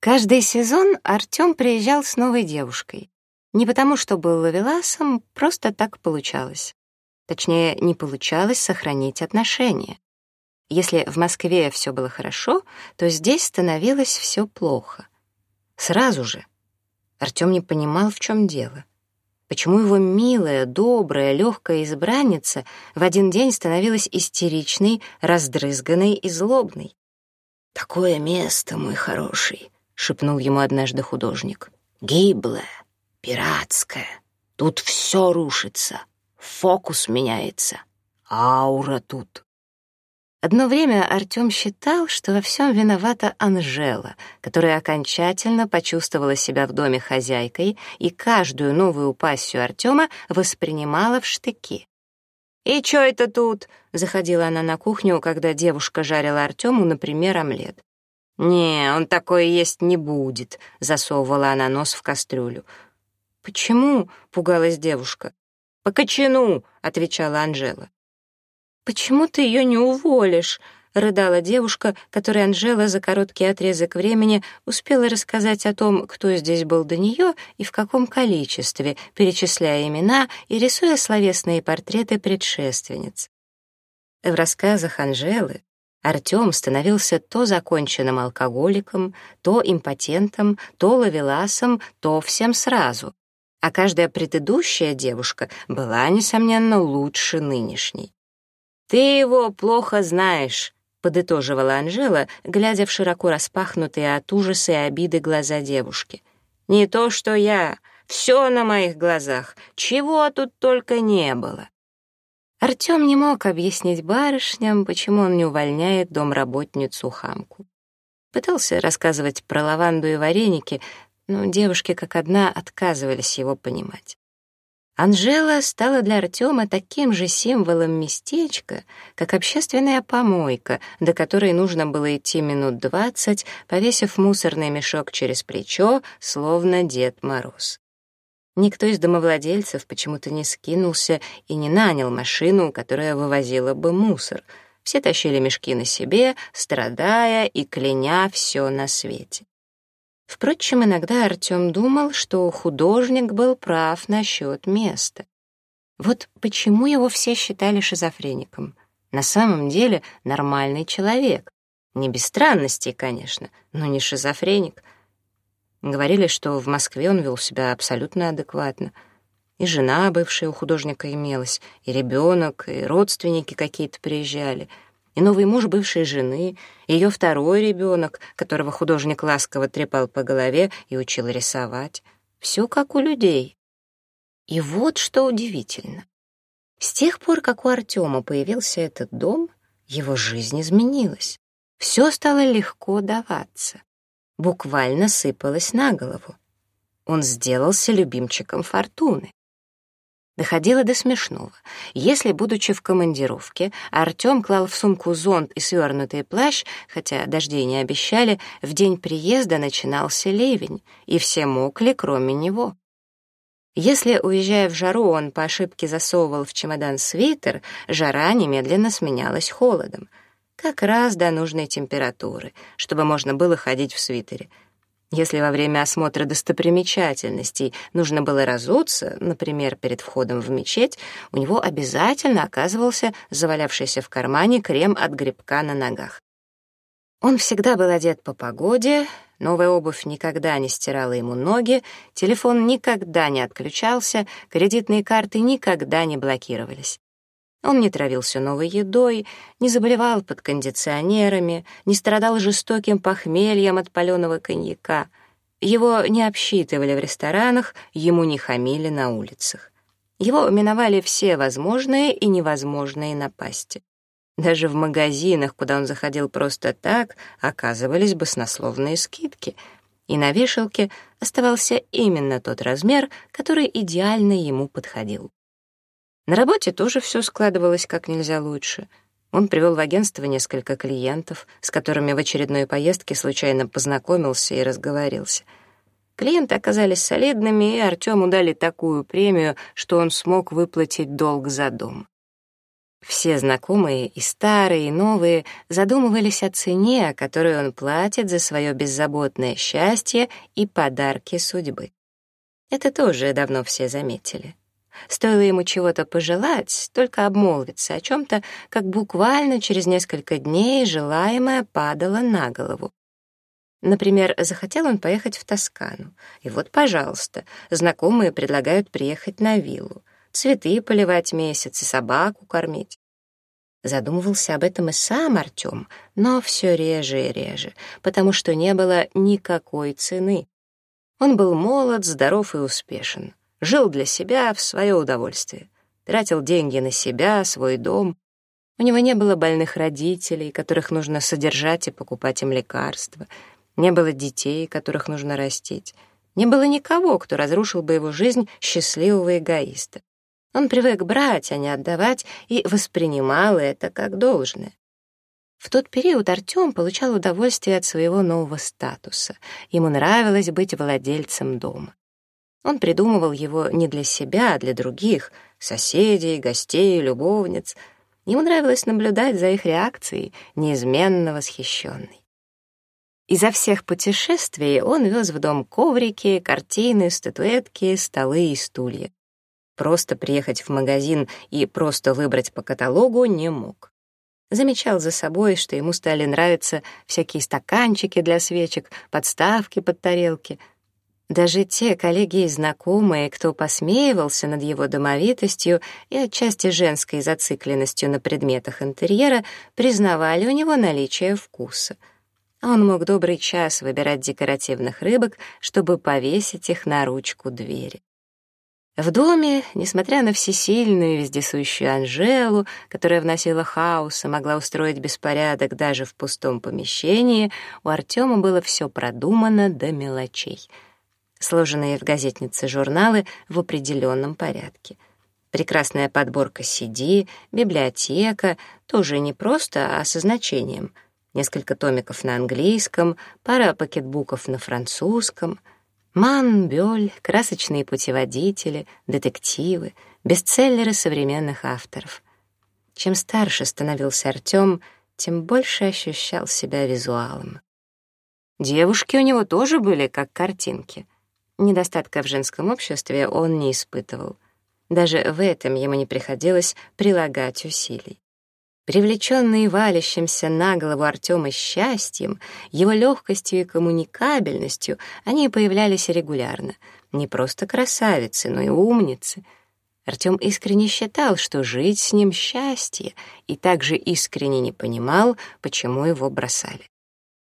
Каждый сезон Артём приезжал с новой девушкой. Не потому, что был ловеласом, просто так получалось. Точнее, не получалось сохранить отношения. Если в Москве все было хорошо, то здесь становилось все плохо. Сразу же. Артём не понимал, в чем дело. Почему его милая, добрая, легкая избранница в один день становилась истеричной, раздрызганной и злобной? «Такое место, мой хороший», шепнул ему однажды художник. «Гиблое, пиратское. Тут все рушится, фокус меняется, аура тут». Одно время Артём считал, что во всем виновата Анжела, которая окончательно почувствовала себя в доме хозяйкой и каждую новую пассию Артема воспринимала в штыки. «И чё это тут?» — заходила она на кухню, когда девушка жарила Артёму, например, омлет. «Не, он такое есть не будет», — засовывала она нос в кастрюлю. «Почему?» — пугалась девушка. «По кочану», — отвечала Анжела. «Почему ты ее не уволишь?» — рыдала девушка, которой Анжела за короткий отрезок времени успела рассказать о том, кто здесь был до нее и в каком количестве, перечисляя имена и рисуя словесные портреты предшественниц. В рассказах Анжелы Артем становился то законченным алкоголиком, то импотентом, то ловеласом, то всем сразу. А каждая предыдущая девушка была, несомненно, лучше нынешней. «Ты его плохо знаешь», — подытоживала Анжела, глядя в широко распахнутые от ужаса и обиды глаза девушки. «Не то, что я. Все на моих глазах. Чего тут только не было». Артём не мог объяснить барышням, почему он не увольняет домработницу Хамку. Пытался рассказывать про лаванду и вареники, но девушки как одна отказывались его понимать. Анжела стала для Артёма таким же символом местечка, как общественная помойка, до которой нужно было идти минут двадцать, повесив мусорный мешок через плечо, словно Дед Мороз. Никто из домовладельцев почему-то не скинулся и не нанял машину, которая вывозила бы мусор. Все тащили мешки на себе, страдая и кляня все на свете. Впрочем, иногда Артем думал, что художник был прав насчет места. Вот почему его все считали шизофреником. На самом деле нормальный человек. Не без странностей, конечно, но не шизофреник — Говорили, что в Москве он вел себя абсолютно адекватно. И жена бывшая у художника имелась, и ребенок, и родственники какие-то приезжали, и новый муж бывшей жены, и ее второй ребенок, которого художник ласково трепал по голове и учил рисовать. Все как у людей. И вот что удивительно. С тех пор, как у Артема появился этот дом, его жизнь изменилась. Все стало легко даваться буквально сыпалась на голову. Он сделался любимчиком фортуны. Доходило до смешного. Если, будучи в командировке, Артем клал в сумку зонт и свернутый плащ, хотя дождей не обещали, в день приезда начинался ливень, и все мокли, кроме него. Если, уезжая в жару, он по ошибке засовывал в чемодан свитер, жара немедленно сменялась холодом — как раз до нужной температуры, чтобы можно было ходить в свитере. Если во время осмотра достопримечательностей нужно было разуться, например, перед входом в мечеть, у него обязательно оказывался завалявшийся в кармане крем от грибка на ногах. Он всегда был одет по погоде, новая обувь никогда не стирала ему ноги, телефон никогда не отключался, кредитные карты никогда не блокировались. Он не травился новой едой, не заболевал под кондиционерами, не страдал жестоким похмельем от паленого коньяка. Его не обсчитывали в ресторанах, ему не хамили на улицах. Его миновали все возможные и невозможные напасти. Даже в магазинах, куда он заходил просто так, оказывались баснословные скидки, и на вешалке оставался именно тот размер, который идеально ему подходил. На работе тоже все складывалось как нельзя лучше. Он привел в агентство несколько клиентов, с которыми в очередной поездке случайно познакомился и разговорился. Клиенты оказались солидными, и Артему дали такую премию, что он смог выплатить долг за дом. Все знакомые, и старые, и новые, задумывались о цене, которую он платит за свое беззаботное счастье и подарки судьбы. Это тоже давно все заметили. Стоило ему чего-то пожелать, только обмолвиться о чем-то, как буквально через несколько дней желаемое падало на голову. Например, захотел он поехать в Тоскану. И вот, пожалуйста, знакомые предлагают приехать на виллу, цветы поливать месяц и собаку кормить. Задумывался об этом и сам Артем, но все реже и реже, потому что не было никакой цены. Он был молод, здоров и успешен. Жил для себя в свое удовольствие. Тратил деньги на себя, свой дом. У него не было больных родителей, которых нужно содержать и покупать им лекарства. Не было детей, которых нужно растить. Не было никого, кто разрушил бы его жизнь счастливого эгоиста. Он привык брать, а не отдавать, и воспринимал это как должное. В тот период Артём получал удовольствие от своего нового статуса. Ему нравилось быть владельцем дома. Он придумывал его не для себя, а для других — соседей, гостей, любовниц. Ему нравилось наблюдать за их реакцией, неизменно восхищенной. Изо всех путешествий он вез в дом коврики, картины, статуэтки, столы и стулья. Просто приехать в магазин и просто выбрать по каталогу не мог. Замечал за собой, что ему стали нравиться всякие стаканчики для свечек, подставки под тарелки — даже те коллеги и знакомые, кто посмеивался над его домовитостью и отчасти женской зацикленностью на предметах интерьера, признавали у него наличие вкуса. Он мог добрый час выбирать декоративных рыбок, чтобы повесить их на ручку двери. В доме, несмотря на всесильную и вездесущую Анжелу, которая вносила хаос и могла устроить беспорядок даже в пустом помещении, у Артема было все продумано до мелочей — сложенные в газетнице журналы в определенном порядке. Прекрасная подборка CD, библиотека, тоже не просто, а со значением. Несколько томиков на английском, пара пакетбуков на французском. Ман, Бёль, красочные путеводители, детективы, бестселлеры современных авторов. Чем старше становился Артём, тем больше ощущал себя визуалом. Девушки у него тоже были как картинки недостатка в женском обществе он не испытывал. Даже в этом ему не приходилось прилагать усилий. Привлеченный валящимся на голову Артема счастьем, его легкостью и коммуникабельностью, они появлялись регулярно. Не просто красавицы, но и умницы. Артем искренне считал, что жить с ним счастье, и также искренне не понимал, почему его бросали.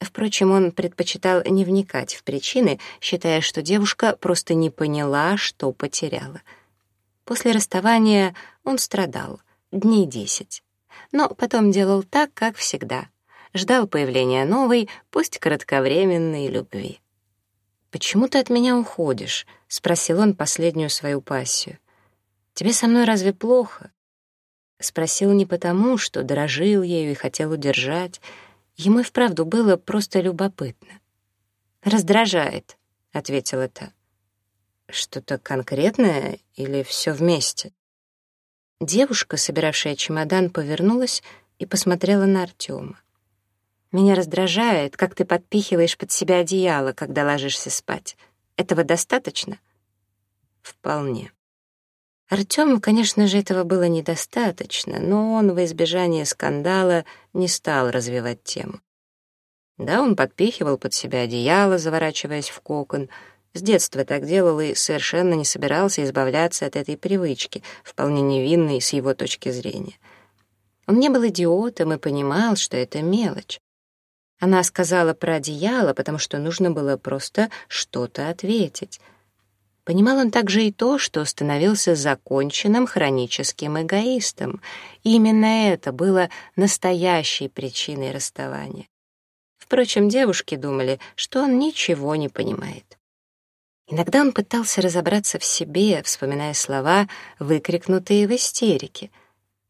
Впрочем, он предпочитал не вникать в причины, считая, что девушка просто не поняла, что потеряла. После расставания он страдал дней десять, но потом делал так, как всегда. Ждал появления новой, пусть кратковременной любви. «Почему ты от меня уходишь?» — спросил он последнюю свою пассию. «Тебе со мной разве плохо?» Спросил не потому, что дорожил ею и хотел удержать, — Ему и вправду было просто любопытно. «Раздражает», — ответила та. «Что-то конкретное или все вместе?» Девушка, собиравшая чемодан, повернулась и посмотрела на Артема. «Меня раздражает, как ты подпихиваешь под себя одеяло, когда ложишься спать. Этого достаточно?» «Вполне». Артёму, конечно же, этого было недостаточно, но он во избежание скандала не стал развивать тему. Да, он подпихивал под себя одеяло, заворачиваясь в кокон. С детства так делал и совершенно не собирался избавляться от этой привычки, вполне невинной с его точки зрения. Он не был идиотом и понимал, что это мелочь. Она сказала про одеяло, потому что нужно было просто что-то ответить — Понимал он также и то, что становился законченным хроническим эгоистом. И именно это было настоящей причиной расставания. Впрочем, девушки думали, что он ничего не понимает. Иногда он пытался разобраться в себе, вспоминая слова, выкрикнутые в истерике.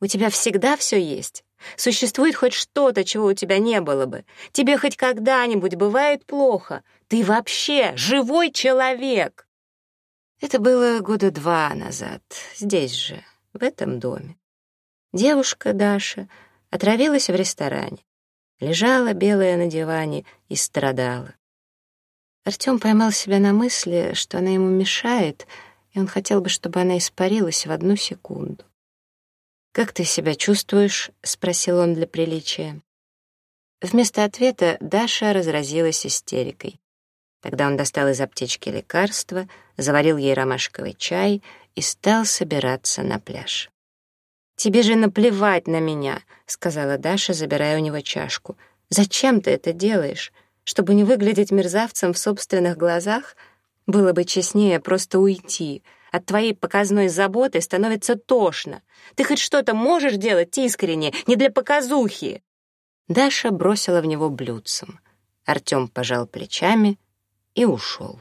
«У тебя всегда все есть. Существует хоть что-то, чего у тебя не было бы. Тебе хоть когда-нибудь бывает плохо. Ты вообще живой человек!» Это было года два назад, здесь же, в этом доме. Девушка Даша отравилась в ресторане, лежала белая на диване и страдала. Артём поймал себя на мысли, что она ему мешает, и он хотел бы, чтобы она испарилась в одну секунду. «Как ты себя чувствуешь?» — спросил он для приличия. Вместо ответа Даша разразилась истерикой. Тогда он достал из аптечки лекарство — заварил ей ромашковый чай и стал собираться на пляж. «Тебе же наплевать на меня», — сказала Даша, забирая у него чашку. «Зачем ты это делаешь? Чтобы не выглядеть мерзавцем в собственных глазах? Было бы честнее просто уйти. От твоей показной заботы становится тошно. Ты хоть что-то можешь делать искренне, не для показухи?» Даша бросила в него блюдцем. Артём пожал плечами и ушел.